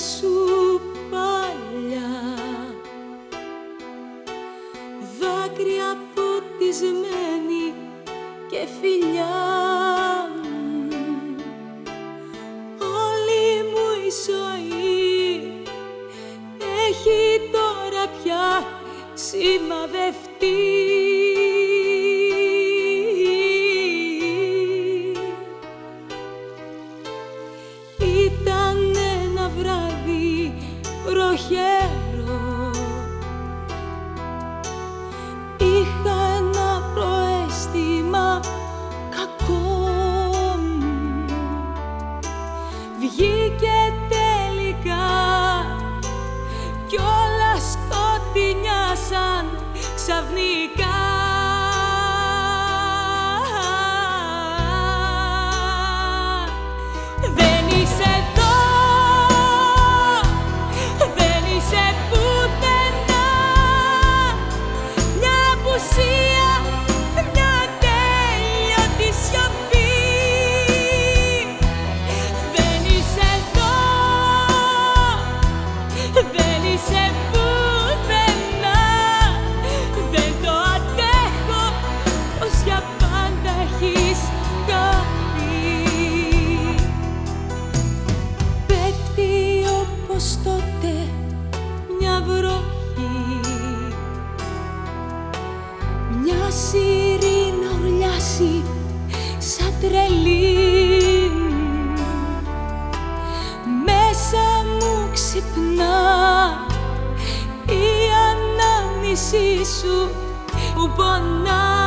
σου παλιά. Δάκρυα ποτισμένη και φιλιά όλη μου η ζωή έχει τώρα πια σημαδευτεί. εποχές σου που πονάει